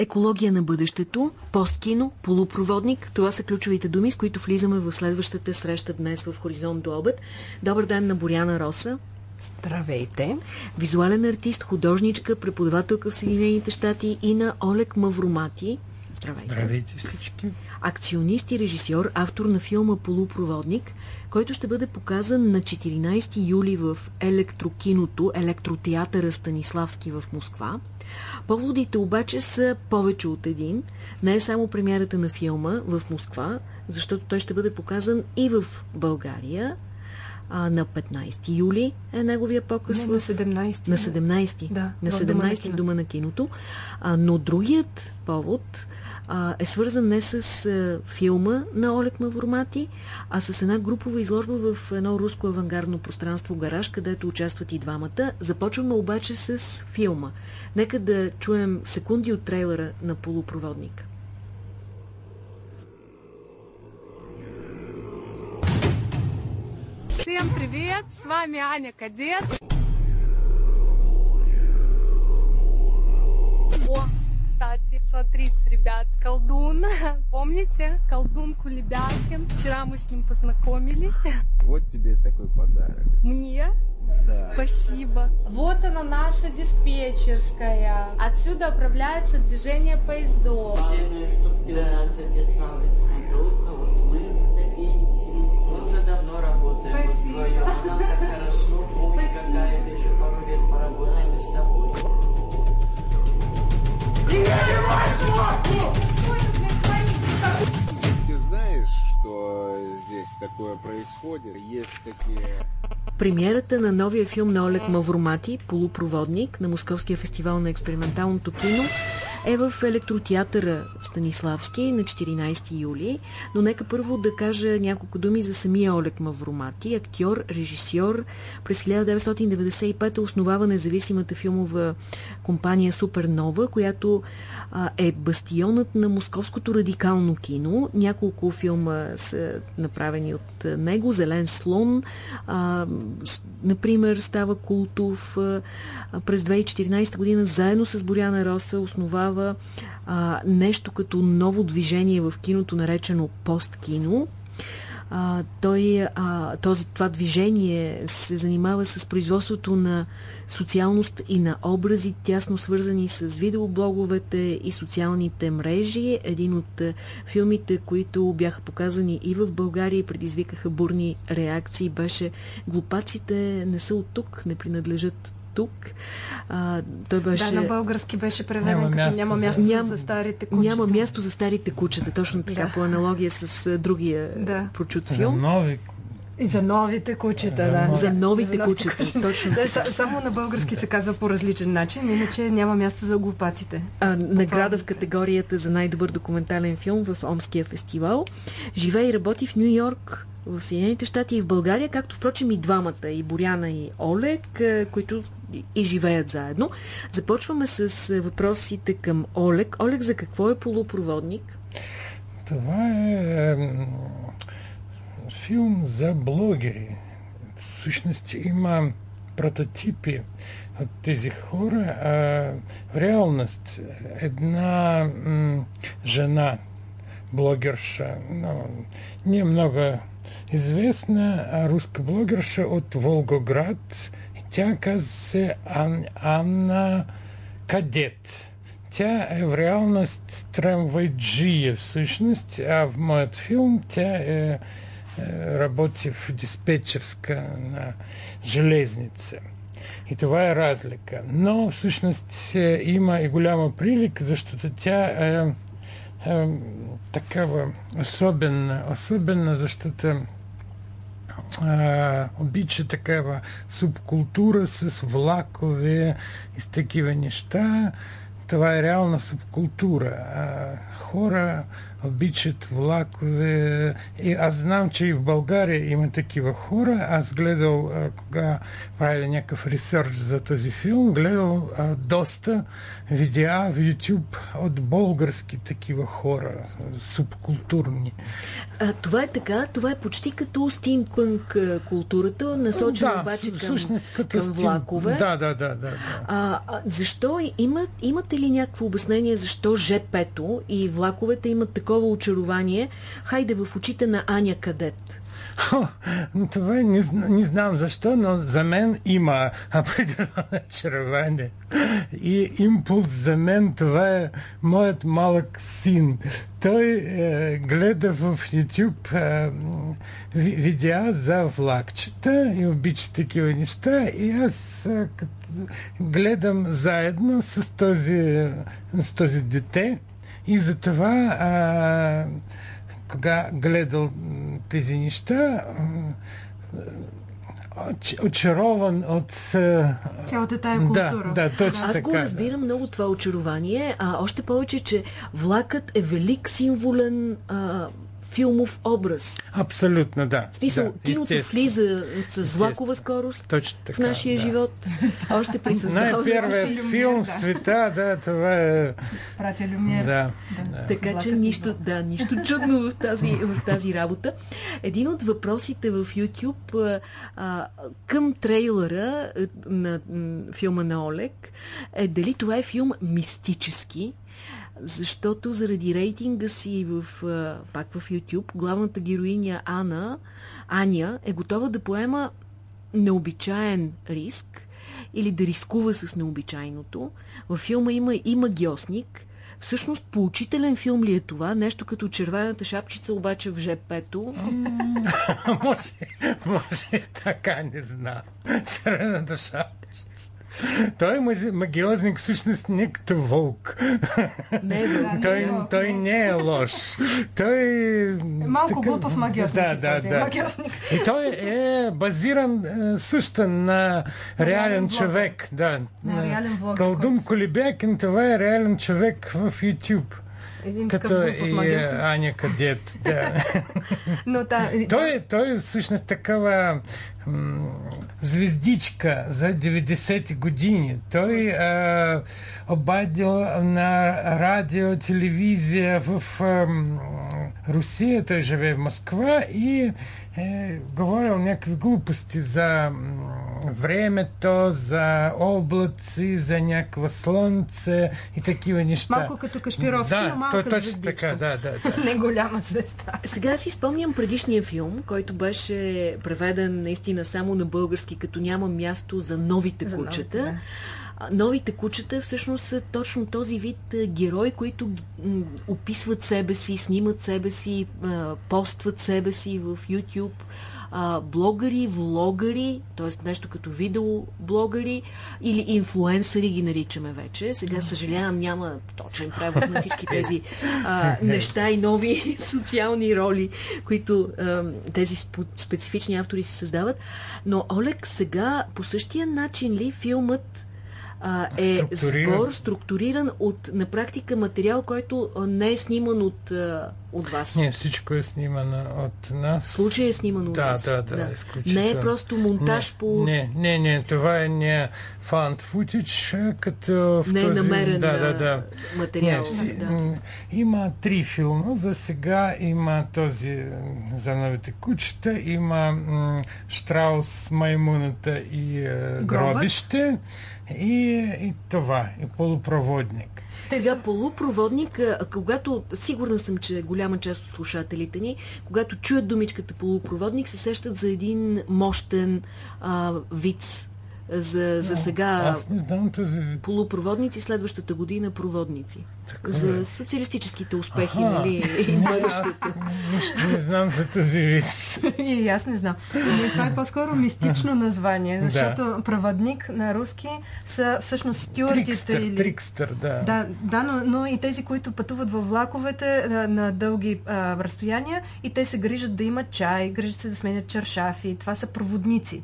екология на бъдещето, посткино, полупроводник. Това са ключовите думи, с които влизаме в следващата среща днес в Хоризонт до обед. Добър ден на Боряна Роса. Здравейте! Визуален артист, художничка, преподавателка в Съединените щати и на Олег Мавромати. Здравейте. Здравейте всички. Акционист и режисьор, автор на филма Полупроводник, който ще бъде показан на 14 юли в електрокиното, електротеатъра Станиславски в Москва. Поводите обаче са повече от един. Не е само премиерата на филма в Москва, защото той ще бъде показан и в България, а, на 15 юли е неговия показ. Не, на 17. На 17. Да, на 17 в Дома на киното. А, но другият повод а, е свързан не с а, филма на Олег Мавромати, а с една групова изложба в едно руско авангардно пространство Гараж, където участват и двамата. Започваме обаче с филма. Нека да чуем секунди от трейлера на полупроводника. Всем привет! С вами Аня Кадет. О, кстати, смотрите, ребят, колдун. Помните? Колдун Кулебякин. Вчера мы с ним познакомились. Вот тебе такой подарок. Мне? Да. Спасибо. Вот она наша диспетчерская. Отсюда управляется движение поездов. Главное, чтобы ты раньше держалась. Такое происходит? Есть такие... Премиерата на новия филм на Олег Мавромати, полупроводник на Московския фестивал на експерименталното кино, е в електротеатъра Станиславски на 14 юли. Но нека първо да кажа няколко думи за самия Олег Мавромати, актьор, режисьор. През 1995 основава независимата филмова компания Супернова, която а, е бастионът на московското радикално кино. Няколко филма са направени от него. Зелен слон, а, например, става култов. А, през 2014 година заедно с Боряна Роса основава а, нещо като ново движение в киното, наречено посткино. А, той, а, този, това движение се занимава с производството на социалност и на образи, тясно свързани с видеоблоговете и социалните мрежи. Един от а, филмите, които бяха показани и в България и предизвикаха бурни реакции, беше Глупаците не са от тук, не принадлежат тук. А, той беше... Да, на български беше преведен Няма като място няма за- място Ням- за старите кучета. Няма място за старите кучета, точно така, Да. по аналогия с другия Да. прочут За филм. нови. И за новите кучета, За да. нови- За новите новите кучета, кучета. точно Да, само на български се казва по различен начин, иначе няма място за глупаците. А, награда в категорията за най-добър документален филм в Омския фестивал. Живее и работи в Нью Йорк, в Съединените щати и в България, както впрочем и двамата, и Боряна и Олег, които и- живеят заедно. Започваме с а, въпросите към Олег. Олег, за какво е полупроводник? Това е филм за блогери. Всъщност има прототипи от тези хора. А в реалност една жена, блогерша, но не много известна, руска блогерша от Волгоград. Тя Анна Кадет. Тя е в реалност трамвайджия всъщност, а в моят филм тя е, работи в диспетчерска на железница. И е разлика. Но всъщност е, има и голяма прилика, защото тя е, е такава особена, особена, защото а, обича такава субкултура с влакове и с такива неща. Това е реална субкултура. Хора обичат влакове. И аз знам, че и в България има такива хора. Аз гледал, кога правя някакъв ресърч за този филм, гледал доста видеа в YouTube от български такива хора, субкултурни. А, това е така, това е почти като стимпънк културата, насочена да, обаче към, всъщност като към влакове. Да, да, да, да. да. А, защо има, имате ли някакво обяснение защо ЖП-то и влаковете имат такова очарование? Хайде в очите на Аня Кадет. Това не, не знам защо, но за мен има определено очарование. И импулс за мен това е моят малък син. Той е, гледа в YouTube е, видеа за влакчета и обича такива неща и аз е, като гледам заедно с този, с този дете и затова е, кога гледал тези неща, очарован от... Цялата тая култура. Да, да точно Аз така. го разбирам много това очарование, а още повече, че влакът е велик символен а, филмов образ. Абсолютно, да. В смисъл, да, киното влиза с влакова скорост Точно така, в нашия да. живот. Още при създаването. Най-първият филм в да. света, да, това е... Пратя Люмиер. Да. Така че нищо, да, нищо чудно в тази, в тази работа. Един от въпросите в YouTube а, към трейлера на м, филма на Олег е дали това е филм мистически, защото заради рейтинга си в, пак в YouTube, главната героиня Ана, Аня е готова да поема необичаен риск или да рискува с необичайното. Във филма има и магиосник. Всъщност, поучителен филм ли е това? Нещо като червената шапчица, обаче в ЖП-то. може, може така, не знам. Червената шапчица. Той е магиозник, всъщност не като вълк. Не, бе. той, той не е лош. Той е... Малко такъв- глупав магиосник. Да, е да, да. Магиосник. И той е базиран е, също на реален човек. Да, На реален влог, Калдун който- Колибякин, това е реален човек в YouTube. Един Като и. Аня Кадет. Да. Но та, той, той е всъщност такава звездичка за 90-ти години. Той е, обадил на радио, телевизия в м, Русия, той живее в Москва и е говорил някакви глупости за времето, за облаци, за някакво слънце и такива неща. Малко като Кашпировски, да, но малка той точно звездичка. така, да, да, да. не голяма звезда. Сега си спомням предишния филм, който беше преведен наистина само на български, като няма място за новите За новите, кучета. да. Новите кучета всъщност са точно този вид а, герои, които описват себе си, снимат себе си, постват себе си в YouTube. Блогъри, влогъри, т.е. нещо като видеоблогъри или инфлуенсъри ги наричаме вече. Сега съжалявам, няма точен превод на всички тези а, неща и нови социални роли, които а, тези специфични автори си създават. Но Олег, сега по същия начин ли филмът а, е Структуриран. сбор, структуриран от на практика материал, който не е сниман от, от вас? Не, всичко е снимано от нас. Случай е сниман от Да, вас. да, да, изключително. Не е просто монтаж не, по... Не, не, не, това е не фанд футич, като в Не е намерен да, да, да. материал. Не, да. м, Има три филма. За сега има този за новите кучета, има Штраус, Маймуната и е. Гробище и, и това, и полупроводник. Сега полупроводник, когато сигурна съм, че голяма част от слушателите ни, когато чуят думичката полупроводник, се сещат за един мощен а, виц. За, за сега Аз не знам вид. полупроводници, следващата година проводници. Така за е. социалистическите успехи, Аха. нали? и Не, аз нищо не знам за този вид. И аз не знам. Ами, това е по-скоро мистично название, Да. защото проводник на руски са всъщност стюартите Трикстър, или... трикстър, да. Да, да но, но и тези, които пътуват във влаковете на, на дълги а, разстояния и те се грижат да имат чай, грижат се да сменят чаршафи. Това са проводници.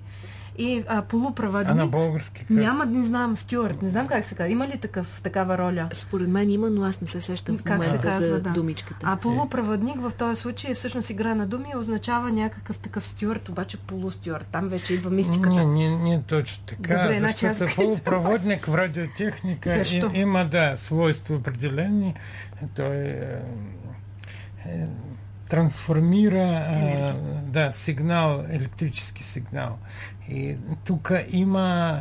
И а, полупроводник... А на български как? Няма, не знам, стюарт, не знам как се казва. Има ли такъв, такава роля? Според мен има, но аз не се сещам в Как се момента казва, за да. думичката. А полупроводник в този случай е всъщност игра на думи и означава някакъв такъв стюарт, обаче полустюарт. Там вече идва мистиката. Не, не, не точно така, Добре, значи аз защото питам. полупроводник в радиотехника Също. и, има, да, свойства определени. Той е, е, трансформира е, да, сигнал, електрически сигнал. И тук има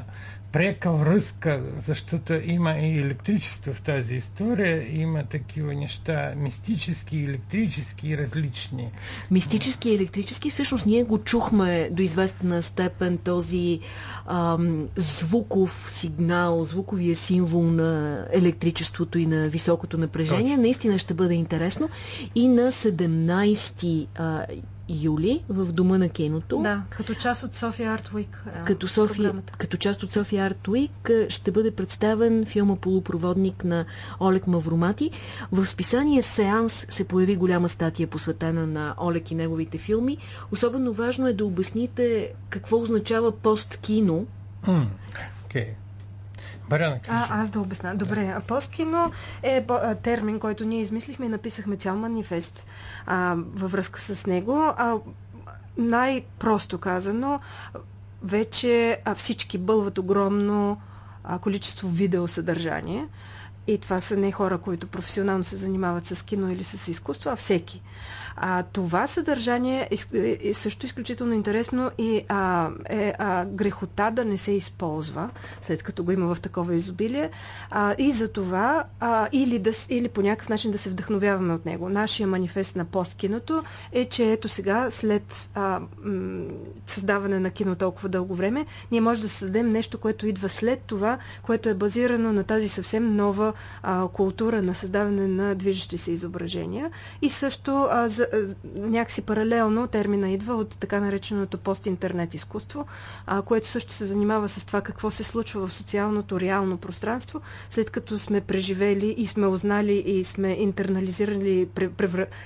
прека връзка, защото има и електричество в тази история, има такива неща мистически, електрически и различни. Мистически и електрически, всъщност ние го чухме до известна степен този ам, звуков сигнал, звуковия символ на електричеството и на високото напрежение. Точно. Наистина ще бъде интересно. И на 17 а, юли в Дома на киното. Да, като част от София Арт Уик. Като, София, като част от София Арт Уик ще бъде представен филма Полупроводник на Олег Мавромати. В списание Сеанс се появи голяма статия посветена на Олег и неговите филми. Особено важно е да обясните какво означава посткино. Mm, okay. Баряна, а, аз да обясна. Добре, а посткино е термин, който ние измислихме и написахме цял манифест а, във връзка с него. А, най-просто казано, вече а, всички бълват огромно а, количество видеосъдържание. И това са не хора, които професионално се занимават с кино или с изкуство, а всеки. А, това съдържание е, е също изключително интересно и а, е а, грехота да не се използва, след като го има в такова изобилие. А, и за това, а, или, да, или по някакъв начин да се вдъхновяваме от него. Нашия манифест на посткиното е, че ето сега, след а, м- създаване на кино толкова дълго време, ние може да създадем нещо, което идва след това, което е базирано на тази съвсем нова а, култура на създаване на движещи се изображения. И също а, за, някакси паралелно термина идва от така нареченото постинтернет изкуство, а, което също се занимава с това какво се случва в социалното реално пространство, след като сме преживели и сме узнали и сме интернализирали,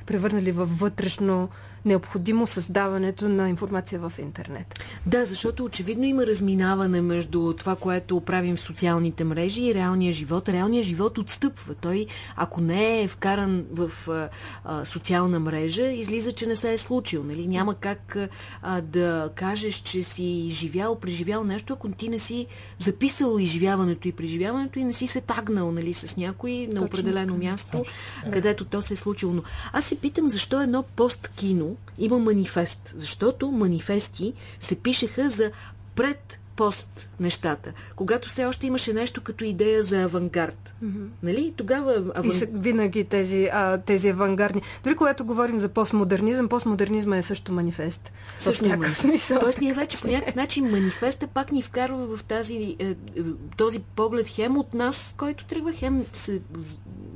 превърнали във вътрешно необходимо създаването на информация в интернет. Да, защото очевидно има разминаване между това, което правим в социалните мрежи и реалния живот. Реалният живот отстъпва. Той, ако не е вкаран в а, социална мрежа, излиза, че не се е случил. Нали? Няма как а, да кажеш, че си живял, преживял нещо, ако ти не си записал изживяването и преживяването и не си се тагнал нали, с някой на Точно. определено място, Точно. където то се е случило. Но аз се питам защо едно посткино има манифест, защото манифести се пишеха за пред пост нещата. Когато все още имаше нещо като идея за авангард. Mm-hmm. Нали? Тогава... Аван... И са винаги тези, а, тези авангардни. Дори когато говорим за постмодернизъм, постмодернизма е също манифест. Също в някакъв смисъл. Тоест ние вече по някакъв начин манифеста пак ни вкарва в тази, е, е, този поглед хем от нас, който тръгва, хем се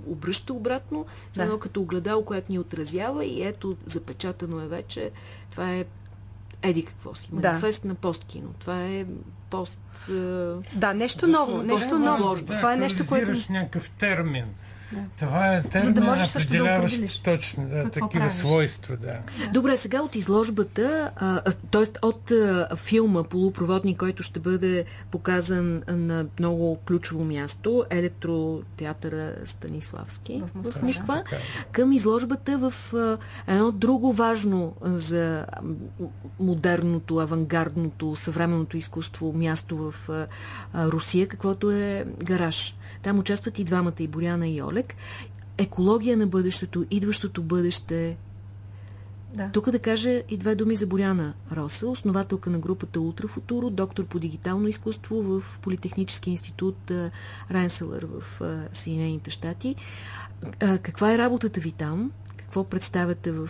обръща обратно, да. едно като огледало, което ни отразява и ето запечатано е вече. Това е еди какво си. Манифест да. на посткино. Това е пост... Да, нещо ново. Нещо ново. Да, това е нещо, което... някакъв термин. Да. Това е термин, За да можеш също да определиш. точно да, такива правиш? свойства. Да. Добре, сега от изложбата, т.е. от а, филма Полупроводник, който ще бъде показан на много ключово място, електротеатъра Станиславски в Москва, в Москва да. към изложбата в а, едно друго важно за модерното, авангардното, съвременното изкуство място в а, Русия, каквото е гараж. Там участват и двамата, и Боряна и Олег. Екология на бъдещето, идващото бъдеще. Да. Тук да кажа и две думи за Боряна Роса, основателка на групата Ултрафутуро, доктор по дигитално изкуство в Политехнически институт Ренселър в Съединените щати. Каква е работата ви там? Какво представяте в,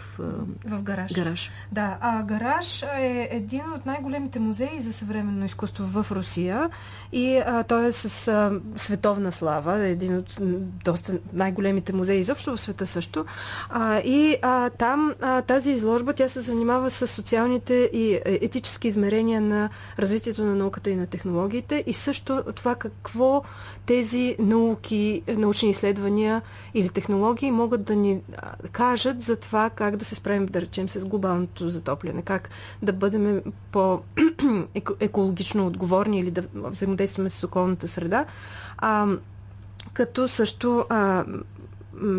в гараж? гараж? Да, а гараж е един от най-големите музеи за съвременно изкуство в Русия и а, той е с а, световна слава, един от доста най-големите музеи изобщо в света също. А, и а, там а, тази изложба, тя се занимава с социалните и етически измерения на развитието на науката и на технологиите и също това какво тези науки, научни изследвания или технологии могат да ни кажат кажат за това как да се справим, да речем, с глобалното затопляне, как да бъдем по-екологично отговорни или да взаимодействаме с околната среда. А, като също а,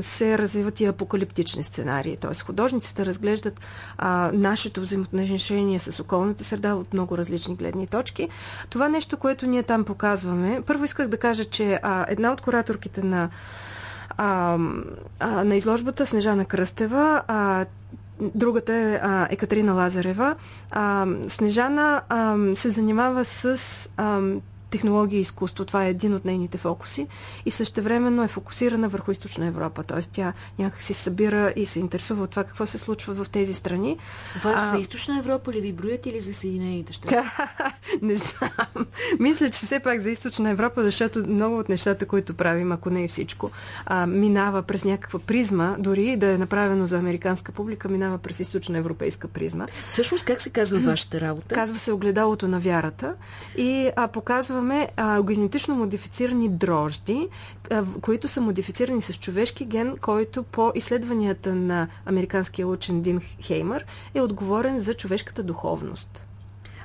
се развиват и апокалиптични сценарии. Т.е. художниците разглеждат а, нашето взаимоотношение с околната среда от много различни гледни точки. Това нещо, което ние там показваме. Първо исках да кажа, че а, една от кураторките на а, а, на изложбата Снежана Кръстева. А, Другата е а, Екатерина Лазарева. А, Снежана а, се занимава с а, технология и изкуство. Това е един от нейните фокуси. И същевременно е фокусирана върху източна Европа. Тоест тя някак си събира и се интересува от това какво се случва в тези страни. Вас а... за източна Европа ли ви броят или за Съединените щати? не знам. Мисля, че все пак за източна Европа, защото много от нещата, които правим, ако не и всичко, а, минава през някаква призма, дори да е направено за американска публика, минава през източна европейска призма. Всъщност, как се казва вашата работа? Казва се огледалото на вярата и а, показваме а, генетично модифицирани дрожди, а, които са модифицирани с човешки ген, който по изследванията на американския учен Дин Хеймър е отговорен за човешката духовност.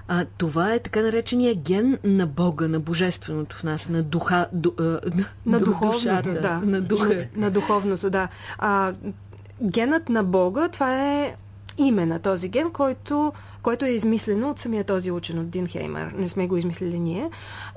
А, това е така наречения ген на Бога, на Божественото в нас, на духа, ду, а, на, на духовното, да. На, духа. на, на духовното, да. А, генът на Бога, това е име на този ген, който, който е измислено от самия този учен от Дин Хеймер. Не сме го измислили ние.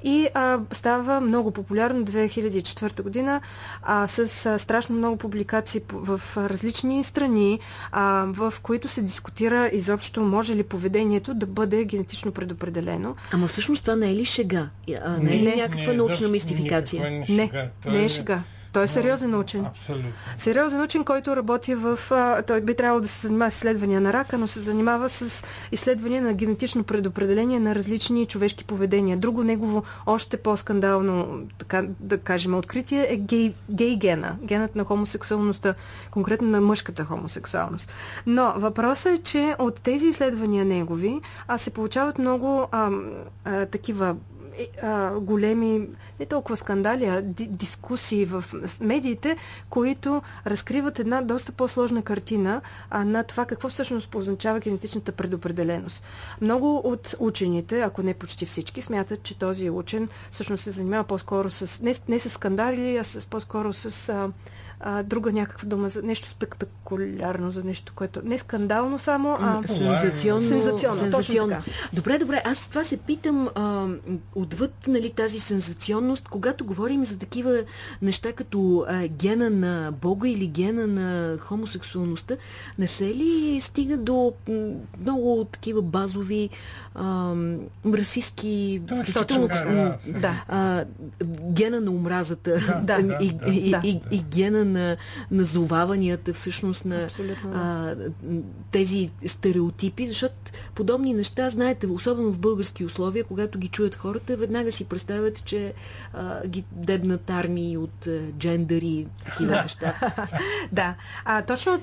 И а, става много популярно 2004 година а, с а, страшно много публикации в различни страни, а, в които се дискутира изобщо може ли поведението да бъде генетично предопределено. Ама всъщност това не е ли шега? А, не, не е ли някаква не, научна мистификация? Не, не, не е шега. Той е сериозен учен. Абсолютно. Сериозен учен, който работи в... Той би трябвало да се занимава с изследвания на рака, но се занимава с изследвания на генетично предопределение на различни човешки поведения. Друго негово още по-скандално, така да кажем, откритие е гей, гей гена. Генът на хомосексуалността, конкретно на мъжката хомосексуалност. Но въпросът е, че от тези изследвания негови а, се получават много а, а, такива а, големи, не толкова скандали, а дискусии в медиите, които разкриват една доста по-сложна картина а, на това какво всъщност означава генетичната предопределеност. Много от учените, ако не почти всички, смятат, че този учен всъщност се занимава по-скоро с, не, не с скандали, а с, по-скоро с а, друга някаква дума за нещо спектакулярно, за нещо, което не скандално само, а сензационно. Сензационно, сензационно. Добре, добре. Аз това се питам а, отвъд нали, тази сензационност, когато говорим за такива неща като а, гена на Бога или гена на хомосексуалността, не се ли стига до много такива базови а, расистски, включително да. а, гена на омразата да, и, да, и, да. И, и, и гена на назоваванията, всъщност на а, тези стереотипи, защото подобни неща, знаете, особено в български условия, когато ги чуят хората, веднага си представят, че а, ги дебнат армии от а, джендъри и такива неща. да, а, точно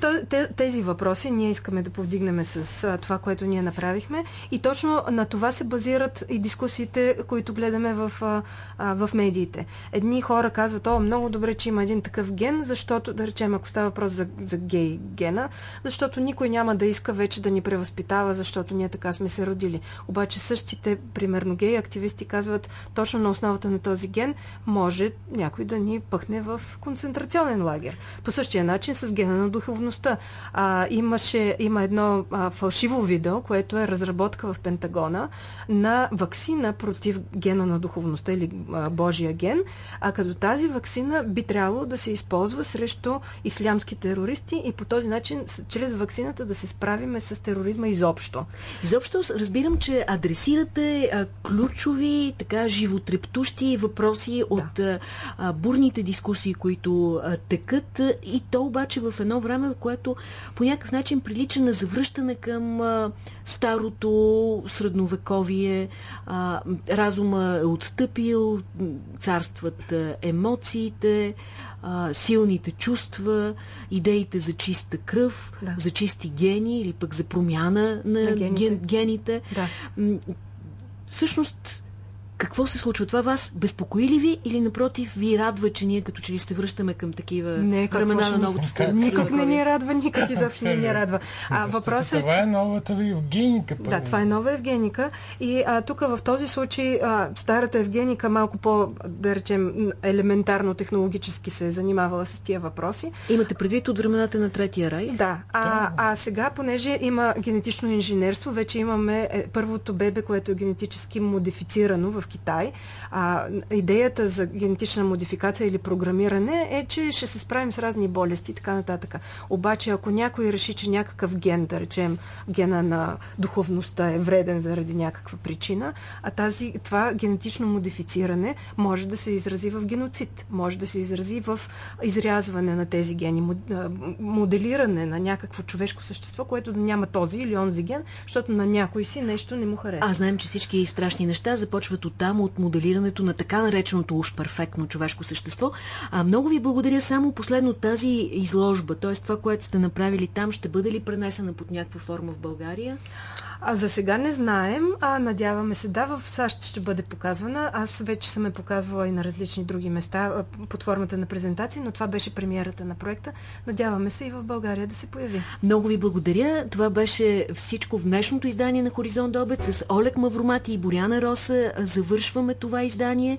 тези въпроси ние искаме да повдигнем с а, това, което ние направихме и точно на това се базират и дискусиите, които гледаме в, а, в медиите. Едни хора казват, о, много добре, че има един такъв ген, защото, да речем, ако става въпрос за, за гей гена, защото никой няма да иска вече да ни превъзпитава, защото ние така сме се родили. Обаче същите, примерно гей активисти казват, точно на основата на този ген може някой да ни пъхне в концентрационен лагер. По същия начин с гена на духовността. А, имаше, има едно а, фалшиво видео, което е разработка в Пентагона на вакцина против гена на духовността или а, Божия ген, а като тази вакцина би трябвало да се използва срещу ислямски терористи и по този начин, чрез вакцината, да се справиме с тероризма изобщо. Изобщо разбирам, че адресирате а, ключови, така животрептущи въпроси да. от а, бурните дискусии, които а, текат и то обаче в едно време, което по някакъв начин прилича на завръщане към а, старото средновековие, а, разума е отстъпил, царстват емоциите, а, силните чувства, идеите за чиста кръв, да. за чисти гени или пък за промяна на, на гените. Ген, гените. Да. Всъщност, какво се случва? Това вас безпокои ли ви или напротив ви радва, че ние като че ли се връщаме към такива не, времена на новото стъпство? Никак не ни радва, никак изобщо не ни радва. А, въпросът е, това е новата ви Евгеника. Първо. Да, това е нова Евгеника. И а, тук в този случай а, старата Евгеника малко по, да речем, елементарно технологически се е занимавала с тия въпроси. Имате предвид от времената на третия рай? Да. А, а сега, понеже има генетично инженерство, вече имаме е, първото бебе, което е генетически модифицирано в Китай. А, идеята за генетична модификация или програмиране е, че ще се справим с разни болести и така нататък. Обаче, ако някой реши, че някакъв ген, да речем, гена на духовността е вреден заради някаква причина, а тази, това генетично модифициране може да се изрази в геноцид, може да се изрази в изрязване на тези гени, моделиране на някакво човешко същество, което няма този или онзи ген, защото на някой си нещо не му харесва. А знаем, че всички страшни неща започват от там, от моделирането на така нареченото уж перфектно човешко същество. А много ви благодаря само последно тази изложба, т.е. това, което сте направили там, ще бъде ли пренесена под някаква форма в България? А за сега не знаем, а надяваме се да, в САЩ ще бъде показвана. Аз вече съм е показвала и на различни други места под формата на презентации, но това беше премиерата на проекта. Надяваме се и в България да се появи. Много ви благодаря. Това беше всичко в днешното издание на Хоризонт Обед с Олег Мавромати и Боряна Роса. Завършваме това издание.